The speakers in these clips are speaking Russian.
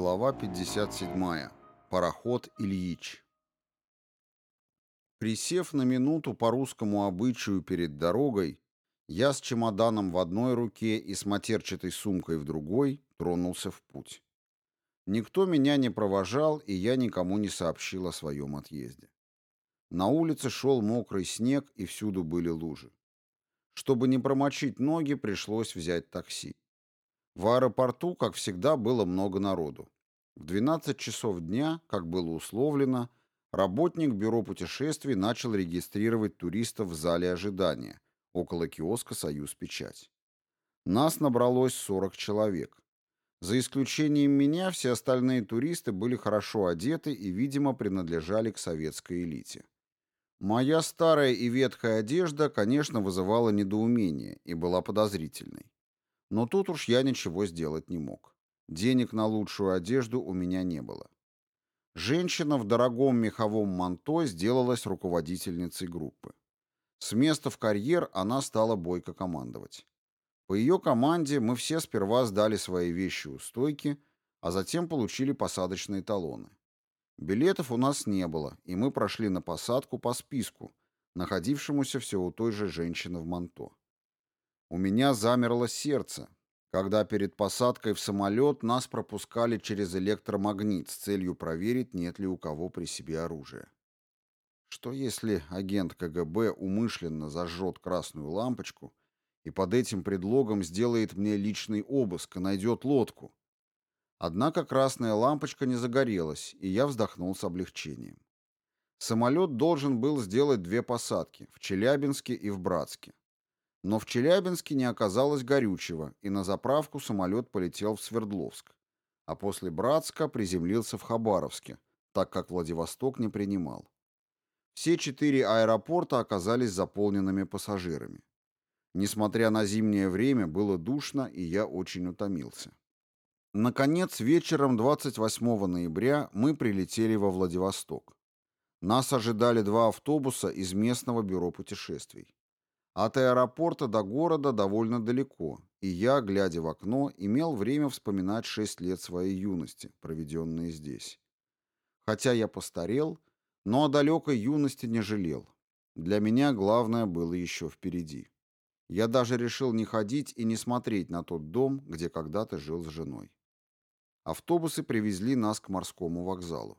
Глава 57. Пароход Ильич. Присев на минуту по русскому обычаю перед дорогой, я с чемоданом в одной руке и с матерчатой сумкой в другой тронулся в путь. Никто меня не провожал, и я никому не сообщил о своем отъезде. На улице шел мокрый снег, и всюду были лужи. Чтобы не промочить ноги, пришлось взять такси. В аэропорту, как всегда, было много народу. В 12 часов дня, как было условлено, работник бюро путешествий начал регистрировать туристов в зале ожидания, около киоска «Союз Печать». Нас набралось 40 человек. За исключением меня, все остальные туристы были хорошо одеты и, видимо, принадлежали к советской элите. Моя старая и ветхая одежда, конечно, вызывала недоумение и была подозрительной. Но тут уж я ничего сделать не мог. Денег на лучшую одежду у меня не было. Женщина в дорогом меховом манто сделалась руководительницей группы. С места в карьер она стала бойко командовать. По ее команде мы все сперва сдали свои вещи у стойки, а затем получили посадочные талоны. Билетов у нас не было, и мы прошли на посадку по списку, находившемуся все у той же женщины в манто. У меня замерло сердце, когда перед посадкой в самолет нас пропускали через электромагнит с целью проверить, нет ли у кого при себе оружия. Что если агент КГБ умышленно зажжет красную лампочку и под этим предлогом сделает мне личный обыск и найдет лодку? Однако красная лампочка не загорелась, и я вздохнул с облегчением. Самолет должен был сделать две посадки, в Челябинске и в Братске. Но в Челябинске не оказалось горючего, и на заправку самолет полетел в Свердловск, а после Братска приземлился в Хабаровске, так как Владивосток не принимал. Все четыре аэропорта оказались заполненными пассажирами. Несмотря на зимнее время, было душно, и я очень утомился. Наконец, вечером 28 ноября мы прилетели во Владивосток. Нас ожидали два автобуса из местного бюро путешествий. От аэропорта до города довольно далеко, и я, глядя в окно, имел время вспоминать шесть лет своей юности, проведенные здесь. Хотя я постарел, но о далекой юности не жалел. Для меня главное было еще впереди. Я даже решил не ходить и не смотреть на тот дом, где когда-то жил с женой. Автобусы привезли нас к морскому вокзалу.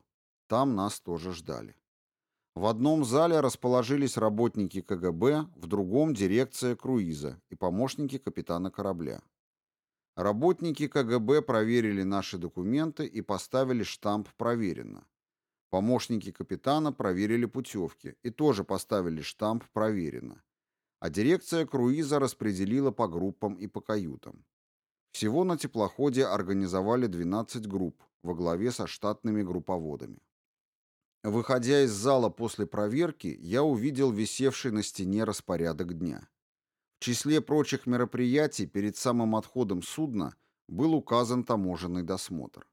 Там нас тоже ждали. В одном зале расположились работники КГБ, в другом – дирекция круиза и помощники капитана корабля. Работники КГБ проверили наши документы и поставили штамп «Проверено». Помощники капитана проверили путевки и тоже поставили штамп «Проверено». А дирекция круиза распределила по группам и по каютам. Всего на теплоходе организовали 12 групп во главе со штатными групповодами. Выходя из зала после проверки, я увидел висевший на стене распорядок дня. В числе прочих мероприятий перед самым отходом судна был указан таможенный досмотр.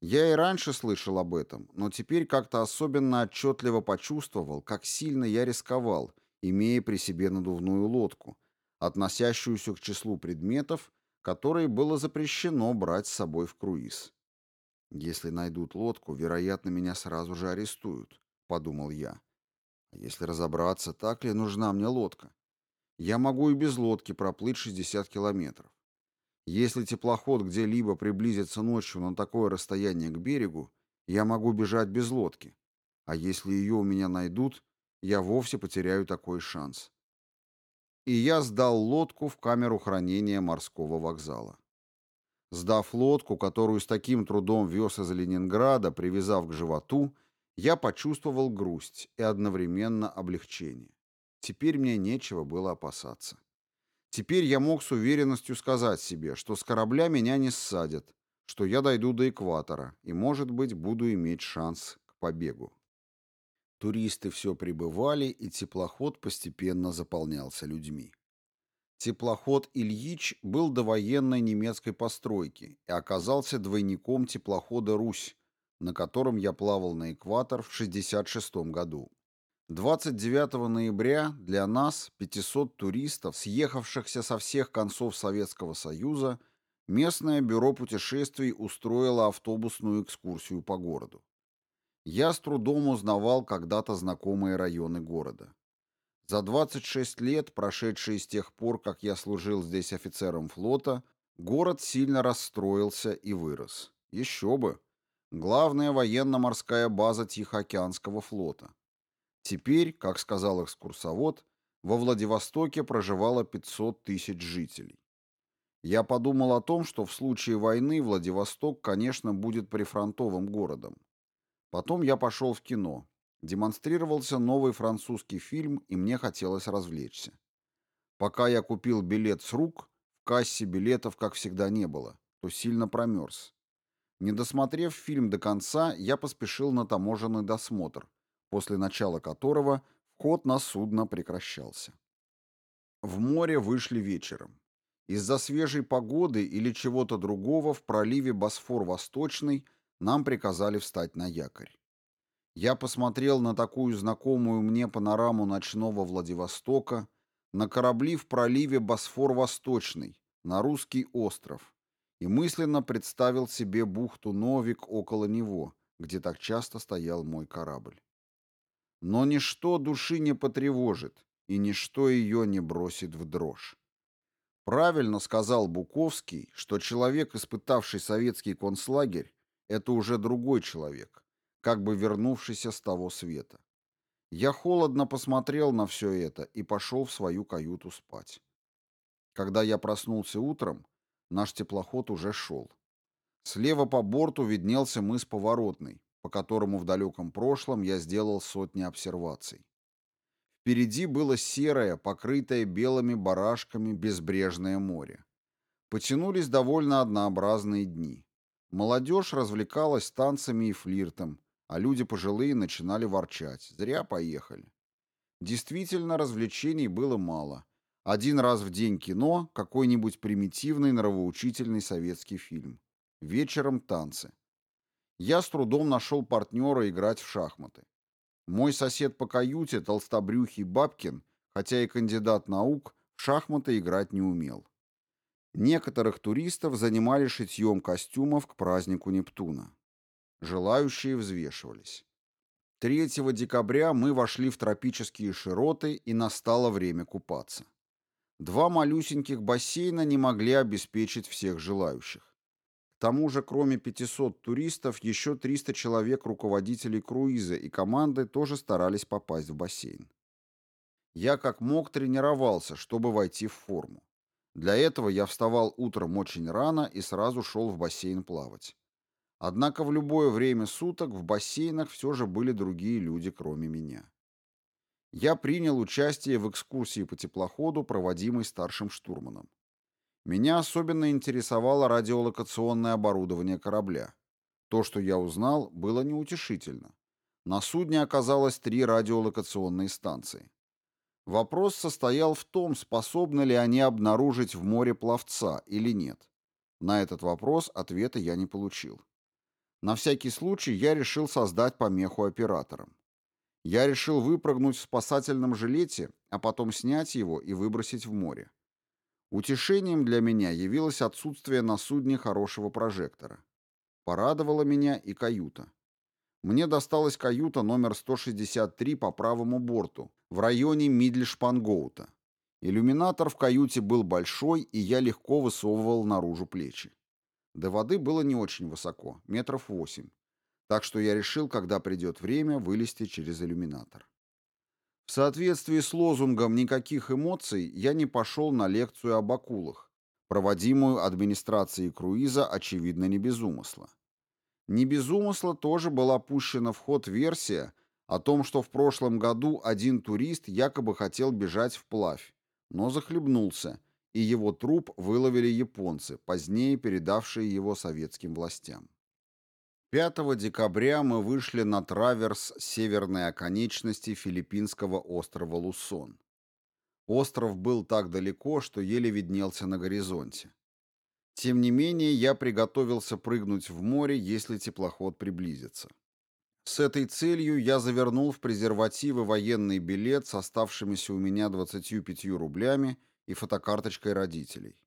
Я и раньше слышал об этом, но теперь как-то особенно отчетливо почувствовал, как сильно я рисковал, имея при себе надувную лодку, относящуюся к числу предметов, которые было запрещено брать с собой в круиз. Если найдут лодку, вероятно, меня сразу же арестуют, подумал я. А если разобраться, так ли нужна мне лодка? Я могу и без лодки проплыть 60 километров. Если теплоход где-либо приблизится ночью на такое расстояние к берегу, я могу бежать без лодки. А если ее у меня найдут, я вовсе потеряю такой шанс. И я сдал лодку в камеру хранения морского вокзала. Сдав лодку, которую с таким трудом вез из Ленинграда, привязав к животу, я почувствовал грусть и одновременно облегчение. Теперь мне нечего было опасаться. Теперь я мог с уверенностью сказать себе, что с корабля меня не ссадят, что я дойду до экватора и, может быть, буду иметь шанс к побегу. Туристы все прибывали, и теплоход постепенно заполнялся людьми. Теплоход «Ильич» был довоенной немецкой постройки и оказался двойником теплохода «Русь», на котором я плавал на экватор в 1966 году. 29 ноября для нас, 500 туристов, съехавшихся со всех концов Советского Союза, местное бюро путешествий устроило автобусную экскурсию по городу. Я с трудом узнавал когда-то знакомые районы города. За 26 лет, прошедшие с тех пор, как я служил здесь офицером флота, город сильно расстроился и вырос. Еще бы. Главная военно-морская база Тихоокеанского флота. Теперь, как сказал экскурсовод, во Владивостоке проживало 500 тысяч жителей. Я подумал о том, что в случае войны Владивосток, конечно, будет прифронтовым городом. Потом я пошел в кино. Демонстрировался новый французский фильм, и мне хотелось развлечься. Пока я купил билет с рук, в кассе билетов, как всегда, не было, то сильно промерз. Не досмотрев фильм до конца, я поспешил на таможенный досмотр, после начала которого вход на судно прекращался. В море вышли вечером. Из-за свежей погоды или чего-то другого в проливе Босфор-Восточный нам приказали встать на якорь. Я посмотрел на такую знакомую мне панораму ночного Владивостока, на корабли в проливе Босфор-Восточный, на русский остров, и мысленно представил себе бухту Новик около него, где так часто стоял мой корабль. Но ничто души не потревожит, и ничто ее не бросит в дрожь. Правильно сказал Буковский, что человек, испытавший советский концлагерь, это уже другой человек, как бы вернувшийся с того света. Я холодно посмотрел на все это и пошел в свою каюту спать. Когда я проснулся утром, наш теплоход уже шел. Слева по борту виднелся мыс Поворотный, по которому в далеком прошлом я сделал сотни обсерваций. Впереди было серое, покрытое белыми барашками безбрежное море. Потянулись довольно однообразные дни. Молодежь развлекалась танцами и флиртом, а люди пожилые начинали ворчать. Зря поехали. Действительно, развлечений было мало. Один раз в день кино, какой-нибудь примитивный нравоучительный советский фильм. Вечером танцы. Я с трудом нашел партнера играть в шахматы. Мой сосед по каюте, толстобрюхий Бабкин, хотя и кандидат наук, в шахматы играть не умел. Некоторых туристов занимали шитьем костюмов к празднику Нептуна. Желающие взвешивались. 3 декабря мы вошли в тропические широты, и настало время купаться. Два малюсеньких бассейна не могли обеспечить всех желающих тому же, кроме 500 туристов, еще 300 человек руководителей круиза и команды тоже старались попасть в бассейн. Я как мог тренировался, чтобы войти в форму. Для этого я вставал утром очень рано и сразу шел в бассейн плавать. Однако в любое время суток в бассейнах все же были другие люди, кроме меня. Я принял участие в экскурсии по теплоходу, проводимой старшим штурманом. Меня особенно интересовало радиолокационное оборудование корабля. То, что я узнал, было неутешительно. На судне оказалось три радиолокационные станции. Вопрос состоял в том, способны ли они обнаружить в море пловца или нет. На этот вопрос ответа я не получил. На всякий случай я решил создать помеху операторам. Я решил выпрыгнуть в спасательном жилете, а потом снять его и выбросить в море. Утешением для меня явилось отсутствие на судне хорошего прожектора. Порадовала меня и каюта. Мне досталась каюта номер 163 по правому борту, в районе Мидльшпангоута. Иллюминатор в каюте был большой, и я легко высовывал наружу плечи. До воды было не очень высоко, метров восемь. Так что я решил, когда придет время, вылезти через иллюминатор. В соответствии с лозунгом «никаких эмоций» я не пошел на лекцию об акулах, проводимую администрацией круиза, очевидно, не без умысла. Не без умысла тоже была пущена в ход версия о том, что в прошлом году один турист якобы хотел бежать вплавь, но захлебнулся, и его труп выловили японцы, позднее передавшие его советским властям. 5 декабря мы вышли на траверс северной оконечности филиппинского острова Лусон. Остров был так далеко, что еле виднелся на горизонте. Тем не менее, я приготовился прыгнуть в море, если теплоход приблизится. С этой целью я завернул в презервативы военный билет с оставшимися у меня 25 рублями и фотокарточкой родителей.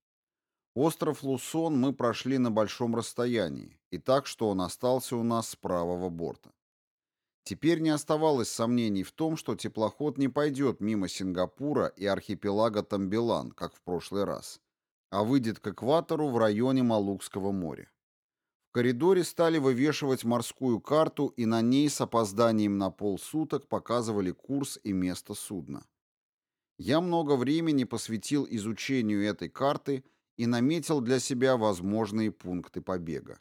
Остров Лусон мы прошли на большом расстоянии, и так, что он остался у нас с правого борта. Теперь не оставалось сомнений в том, что теплоход не пойдет мимо Сингапура и архипелага Тамбелан, как в прошлый раз, а выйдет к экватору в районе Малукского моря. В коридоре стали вывешивать морскую карту, и на ней с опозданием на полсуток показывали курс и место судна. Я много времени посвятил изучению этой карты и наметил для себя возможные пункты побега.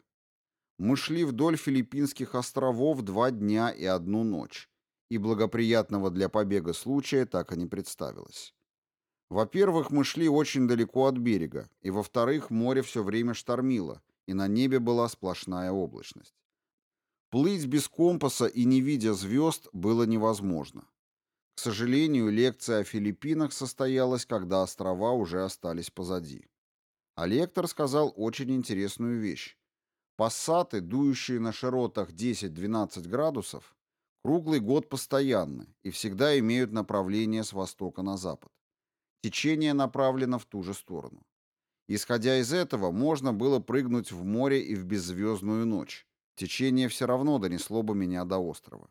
Мы шли вдоль Филиппинских островов два дня и одну ночь, и благоприятного для побега случая так и не представилось. Во-первых, мы шли очень далеко от берега, и во-вторых, море все время штормило, и на небе была сплошная облачность. Плыть без компаса и не видя звезд было невозможно. К сожалению, лекция о Филиппинах состоялась, когда острова уже остались позади. А лектор сказал очень интересную вещь. Пассаты, дующие на широтах 10-12 градусов, круглый год постоянны и всегда имеют направление с востока на запад. Течение направлено в ту же сторону. Исходя из этого, можно было прыгнуть в море и в беззвездную ночь. Течение все равно донесло бы меня до острова.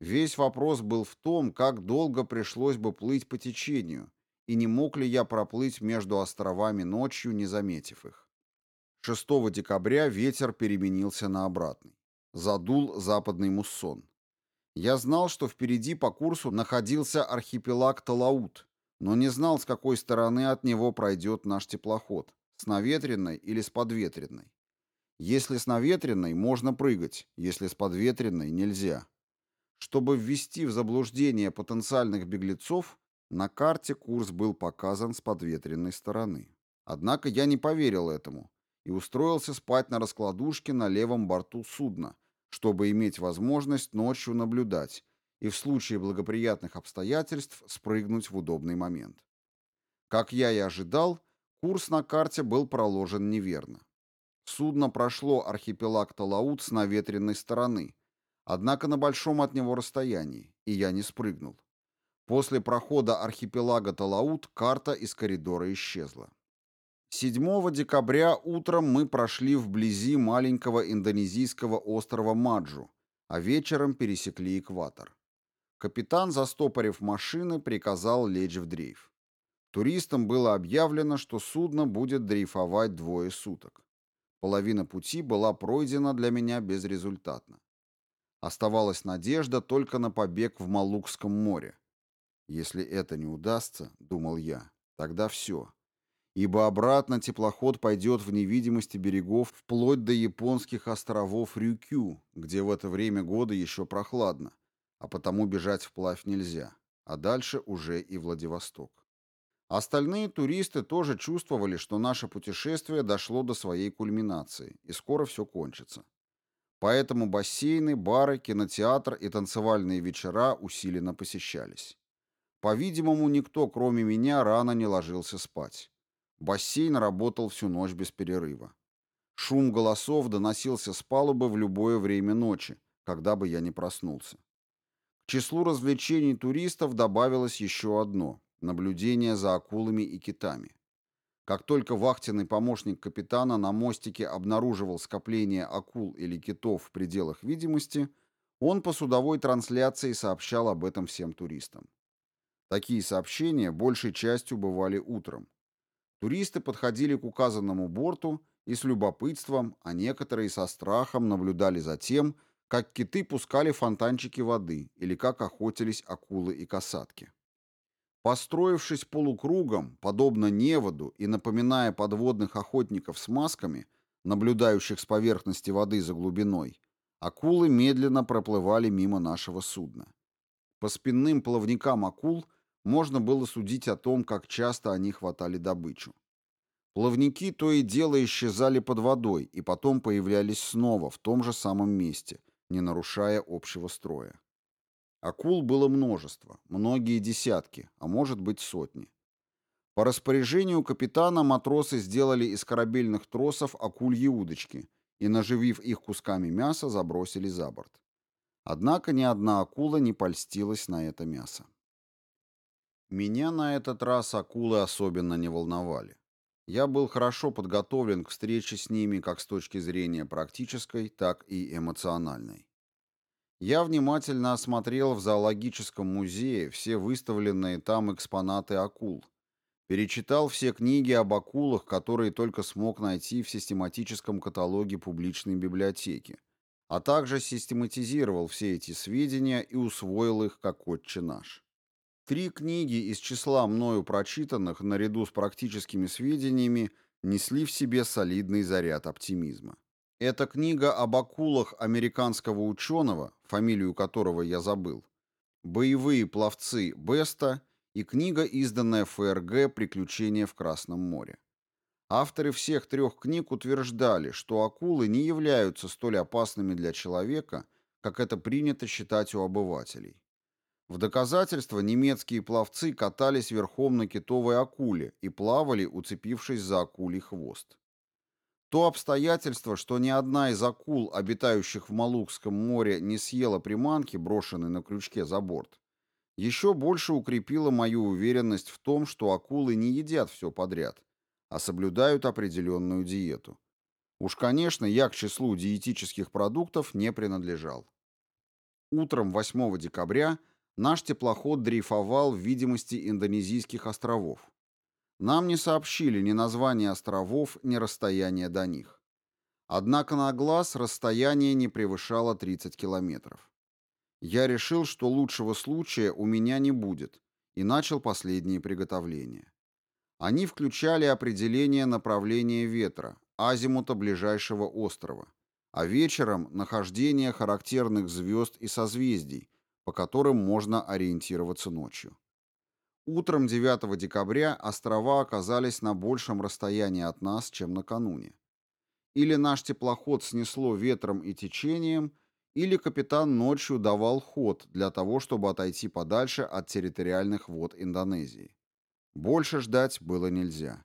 Весь вопрос был в том, как долго пришлось бы плыть по течению, и не мог ли я проплыть между островами ночью, не заметив их. 6 декабря ветер переменился на обратный. Задул западный муссон. Я знал, что впереди по курсу находился архипелаг Талаут, но не знал, с какой стороны от него пройдет наш теплоход, с наветренной или с подветренной. Если с наветренной, можно прыгать, если с подветренной, нельзя. Чтобы ввести в заблуждение потенциальных беглецов, на карте курс был показан с подветренной стороны. Однако я не поверил этому и устроился спать на раскладушке на левом борту судна, чтобы иметь возможность ночью наблюдать и в случае благоприятных обстоятельств спрыгнуть в удобный момент. Как я и ожидал, курс на карте был проложен неверно. Судно прошло архипелаг Талаут с наветренной стороны, однако на большом от него расстоянии, и я не спрыгнул. После прохода архипелага Талаут карта из коридора исчезла. 7 декабря утром мы прошли вблизи маленького индонезийского острова Маджу, а вечером пересекли экватор. Капитан, застопорив машины, приказал лечь в дрейф. Туристам было объявлено, что судно будет дрейфовать двое суток. Половина пути была пройдена для меня безрезультатно. Оставалась надежда только на побег в Малукском море. Если это не удастся, думал я, тогда все. Ибо обратно теплоход пойдет в невидимости берегов вплоть до японских островов Рюкю, где в это время года еще прохладно, а потому бежать вплавь нельзя, а дальше уже и Владивосток. Остальные туристы тоже чувствовали, что наше путешествие дошло до своей кульминации, и скоро все кончится. Поэтому бассейны, бары, кинотеатр и танцевальные вечера усиленно посещались. По-видимому, никто, кроме меня, рано не ложился спать. Бассейн работал всю ночь без перерыва. Шум голосов доносился с палубы в любое время ночи, когда бы я не проснулся. К числу развлечений туристов добавилось еще одно – наблюдение за акулами и китами. Как только вахтенный помощник капитана на мостике обнаруживал скопление акул или китов в пределах видимости, он по судовой трансляции сообщал об этом всем туристам. Такие сообщения большей частью бывали утром. Туристы подходили к указанному борту и с любопытством, а некоторые со страхом наблюдали за тем, как киты пускали фонтанчики воды или как охотились акулы и касатки. Построившись полукругом, подобно неводу и напоминая подводных охотников с масками, наблюдающих с поверхности воды за глубиной, акулы медленно проплывали мимо нашего судна. По спинным плавникам акул можно было судить о том, как часто они хватали добычу. Плавники то и дело исчезали под водой и потом появлялись снова в том же самом месте, не нарушая общего строя. Акул было множество, многие десятки, а может быть сотни. По распоряжению капитана матросы сделали из корабельных тросов акульи удочки и, наживив их кусками мяса, забросили за борт. Однако ни одна акула не польстилась на это мясо. Меня на этот раз акулы особенно не волновали. Я был хорошо подготовлен к встрече с ними как с точки зрения практической, так и эмоциональной. Я внимательно осмотрел в зоологическом музее все выставленные там экспонаты акул, перечитал все книги об акулах, которые только смог найти в систематическом каталоге публичной библиотеки, а также систематизировал все эти сведения и усвоил их как отче наш. Три книги из числа мною прочитанных, наряду с практическими сведениями, несли в себе солидный заряд оптимизма. Эта книга об акулах американского ученого, фамилию которого я забыл, «Боевые пловцы Беста» и книга, изданная ФРГ «Приключения в Красном море». Авторы всех трех книг утверждали, что акулы не являются столь опасными для человека, как это принято считать у обывателей. В доказательство немецкие пловцы катались верхом на китовой акуле и плавали, уцепившись за акулий хвост. То обстоятельство, что ни одна из акул, обитающих в Малукском море, не съела приманки, брошенные на крючке за борт, еще больше укрепило мою уверенность в том, что акулы не едят все подряд, а соблюдают определенную диету. Уж, конечно, я к числу диетических продуктов не принадлежал. Утром 8 декабря Наш теплоход дрейфовал в видимости индонезийских островов. Нам не сообщили ни названия островов, ни расстояния до них. Однако на глаз расстояние не превышало 30 километров. Я решил, что лучшего случая у меня не будет, и начал последние приготовления. Они включали определение направления ветра, азимута ближайшего острова, а вечером нахождение характерных звезд и созвездий, по которым можно ориентироваться ночью. Утром 9 декабря острова оказались на большем расстоянии от нас, чем накануне. Или наш теплоход снесло ветром и течением, или капитан ночью давал ход для того, чтобы отойти подальше от территориальных вод Индонезии. Больше ждать было нельзя.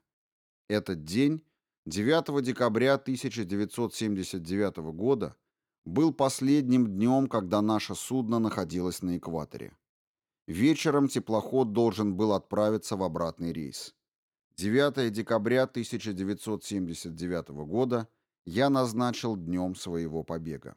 Этот день, 9 декабря 1979 года, был последним днем, когда наше судно находилось на экваторе. Вечером теплоход должен был отправиться в обратный рейс. 9 декабря 1979 года я назначил днем своего побега.